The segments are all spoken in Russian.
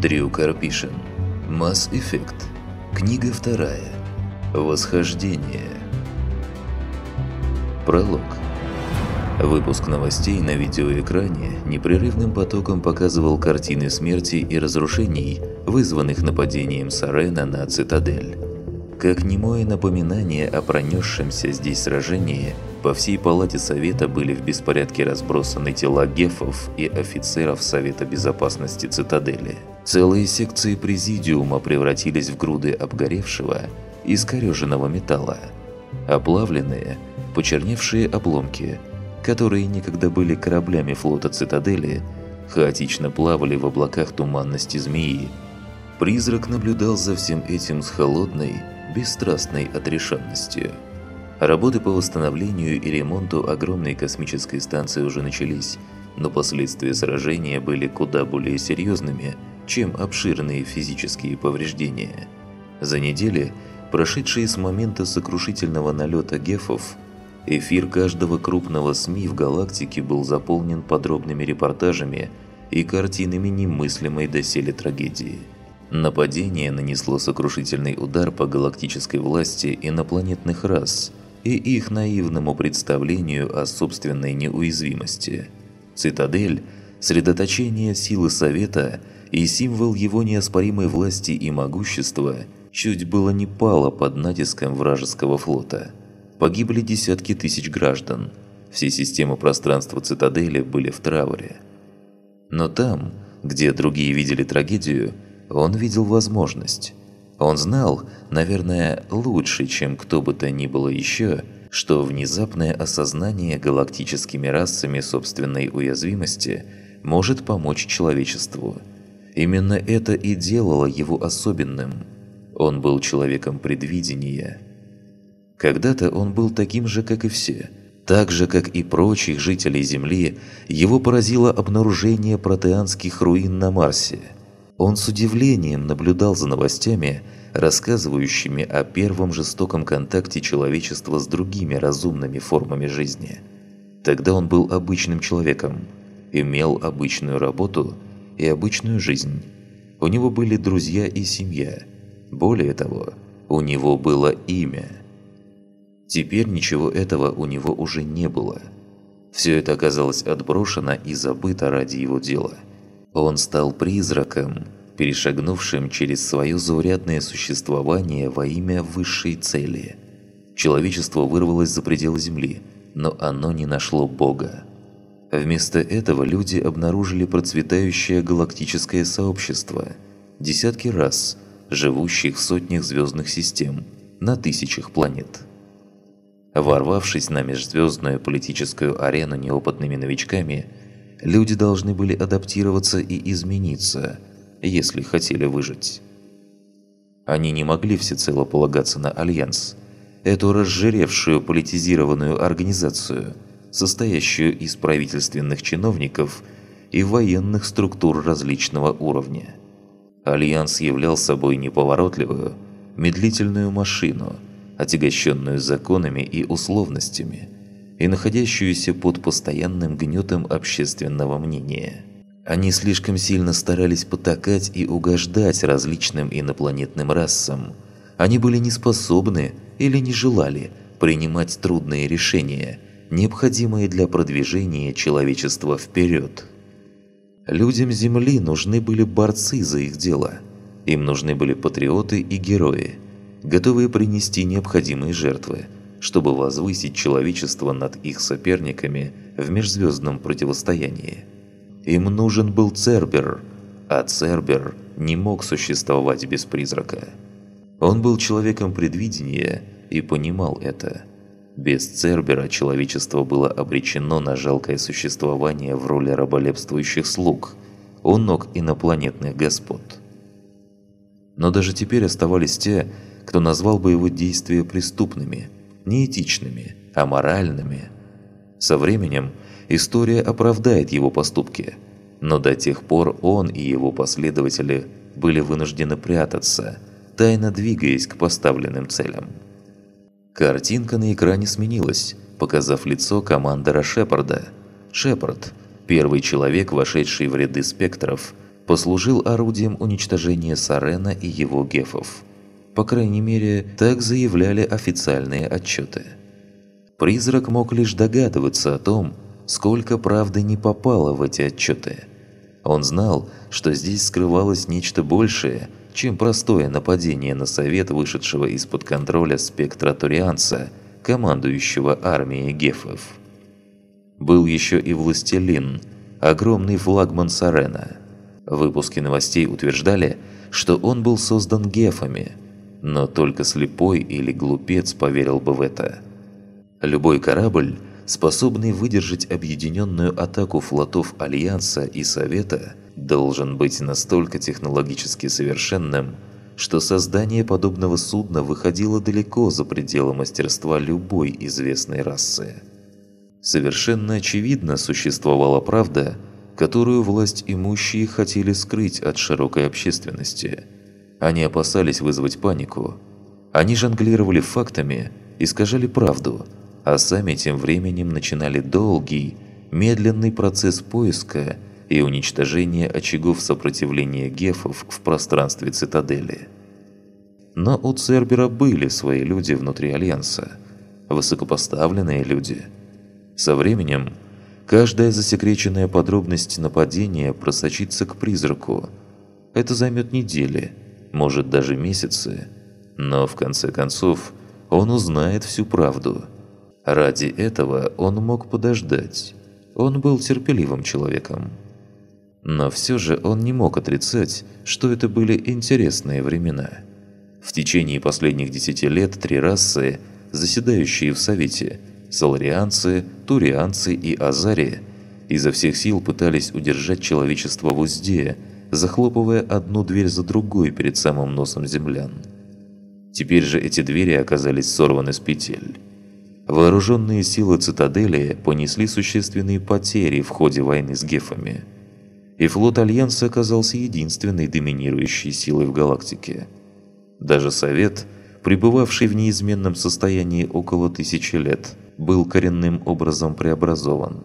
Дрю Карпишин. Effect. Книга вторая. Восхождение. Пролог. Выпуск новостей на видеоэкране непрерывным потоком показывал картины смерти и разрушений, вызванных нападением Сарена на Цитадель. Как немое напоминание о пронесшемся здесь сражении, по всей палате Совета были в беспорядке разбросаны тела гефов и офицеров Совета Безопасности Цитадели. Целые секции Президиума превратились в груды обгоревшего, искореженного металла. Оплавленные, почерневшие обломки, которые некогда были кораблями флота Цитадели, хаотично плавали в облаках туманности змеи. Призрак наблюдал за всем этим с холодной, бесстрастной отрешенностью. Работы по восстановлению и ремонту огромной космической станции уже начались, но последствия сражения были куда более серьезными – чем обширные физические повреждения. За недели, прошедшие с момента сокрушительного налета гефов, эфир каждого крупного СМИ в галактике был заполнен подробными репортажами и картинами немыслимой доселе трагедии. Нападение нанесло сокрушительный удар по галактической власти инопланетных рас и их наивному представлению о собственной неуязвимости. Цитадель, средоточение силы Совета – и символ его неоспоримой власти и могущества чуть было не пало под натиском вражеского флота. Погибли десятки тысяч граждан. Все системы пространства цитадели были в трауре. Но там, где другие видели трагедию, он видел возможность. Он знал, наверное, лучше, чем кто бы то ни было еще, что внезапное осознание галактическими расами собственной уязвимости может помочь человечеству – Именно это и делало его особенным. Он был человеком предвидения. Когда-то он был таким же, как и все. Так же, как и прочих жителей Земли, его поразило обнаружение протеанских руин на Марсе. Он с удивлением наблюдал за новостями, рассказывающими о первом жестоком контакте человечества с другими разумными формами жизни. Тогда он был обычным человеком, имел обычную работу – и обычную жизнь. У него были друзья и семья. Более того, у него было имя. Теперь ничего этого у него уже не было. Все это оказалось отброшено и забыто ради его дела. Он стал призраком, перешагнувшим через свое заурядное существование во имя высшей цели. Человечество вырвалось за пределы Земли, но оно не нашло Бога. Вместо этого люди обнаружили процветающее галактическое сообщество, десятки раз живущих в сотнях звездных систем, на тысячах планет. Ворвавшись на межзвездную политическую арену неопытными новичками, люди должны были адаптироваться и измениться, если хотели выжить. Они не могли всецело полагаться на Альянс, эту разжиревшую политизированную организацию – состоящую из правительственных чиновников и военных структур различного уровня. Альянс являл собой неповоротливую, медлительную машину, отягощенную законами и условностями, и находящуюся под постоянным гнетом общественного мнения. Они слишком сильно старались потакать и угождать различным инопланетным расам. Они были не способны или не желали принимать трудные решения – необходимые для продвижения человечества вперед. Людям Земли нужны были борцы за их дело. Им нужны были патриоты и герои, готовые принести необходимые жертвы, чтобы возвысить человечество над их соперниками в межзвездном противостоянии. Им нужен был Цербер, а Цербер не мог существовать без призрака. Он был человеком предвидения и понимал это – без Цербера человечество было обречено на жалкое существование в роли раболепствующих слуг у ног инопланетных господ. Но даже теперь оставались те, кто назвал бы его действия преступными, неэтичными, аморальными. Со временем история оправдает его поступки, но до тех пор он и его последователи были вынуждены прятаться, тайно двигаясь к поставленным целям. Картинка на экране сменилась, показав лицо командора Шепарда. Шепард, первый человек, вошедший в ряды спектров, послужил орудием уничтожения Сарена и его гефов. По крайней мере, так заявляли официальные отчеты. Призрак мог лишь догадываться о том, сколько правды не попало в эти отчеты. Он знал, что здесь скрывалось нечто большее, чем простое нападение на совет вышедшего из-под контроля спектра Турианца, командующего армией гефов. Был еще и Властелин, огромный флагман Сарена. Выпуски новостей утверждали, что он был создан гефами, но только слепой или глупец поверил бы в это. Любой корабль – способный выдержать объединенную атаку флотов Альянса и Совета, должен быть настолько технологически совершенным, что создание подобного судна выходило далеко за пределы мастерства любой известной расы. Совершенно очевидно существовала правда, которую власть имущие хотели скрыть от широкой общественности. Они опасались вызвать панику. Они жонглировали фактами, искажали правду – а сами тем временем начинали долгий, медленный процесс поиска и уничтожения очагов сопротивления гефов в пространстве цитадели. Но у Цербера были свои люди внутри Альянса, высокопоставленные люди. Со временем каждая засекреченная подробность нападения просочится к призраку. Это займет недели, может даже месяцы, но в конце концов он узнает всю правду – Ради этого он мог подождать. Он был терпеливым человеком. Но все же он не мог отрицать, что это были интересные времена. В течение последних десяти лет три расы, заседающие в Совете – Саларианцы, Турианцы и Азари – изо всех сил пытались удержать человечество в узде, захлопывая одну дверь за другой перед самым носом землян. Теперь же эти двери оказались сорваны с петель. Вооруженные силы цитадели понесли существенные потери в ходе войны с гефами. И флот Альянса оказался единственной доминирующей силой в галактике. Даже Совет, пребывавший в неизменном состоянии около тысячи лет, был коренным образом преобразован.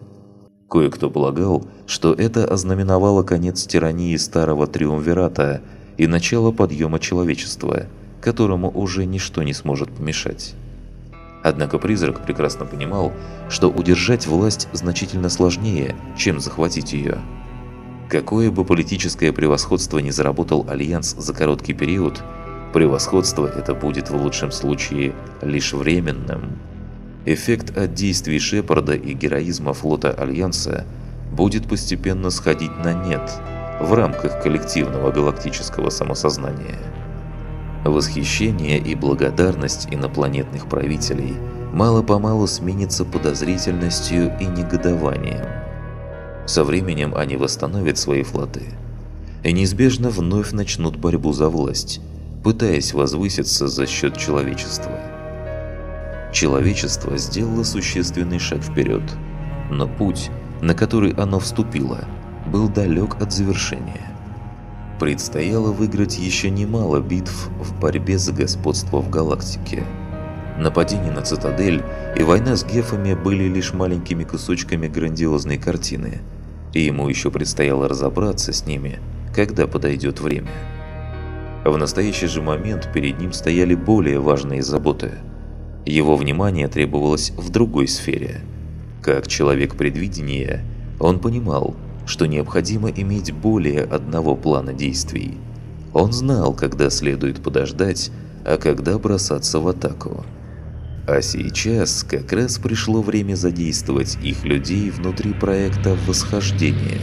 Кое-кто полагал, что это ознаменовало конец тирании Старого Триумвирата и начало подъема человечества, которому уже ничто не сможет помешать. Однако призрак прекрасно понимал, что удержать власть значительно сложнее, чем захватить ее. Какое бы политическое превосходство ни заработал Альянс за короткий период, превосходство это будет в лучшем случае лишь временным. Эффект от действий Шепарда и героизма флота Альянса будет постепенно сходить на нет в рамках коллективного галактического самосознания. Восхищение и благодарность инопланетных правителей мало-помалу сменится подозрительностью и негодованием. Со временем они восстановят свои флоты и неизбежно вновь начнут борьбу за власть, пытаясь возвыситься за счет человечества. Человечество сделало существенный шаг вперед, но путь, на который оно вступило, был далек от завершения. Предстояло выиграть еще немало битв в борьбе за господство в галактике. Нападение на Цитадель и война с гефами были лишь маленькими кусочками грандиозной картины, и ему еще предстояло разобраться с ними, когда подойдет время. В настоящий же момент перед ним стояли более важные заботы. Его внимание требовалось в другой сфере. Как человек предвидения, он понимал, что необходимо иметь более одного плана действий. Он знал, когда следует подождать, а когда бросаться в атаку. А сейчас как раз пришло время задействовать их людей внутри проекта «Восхождение».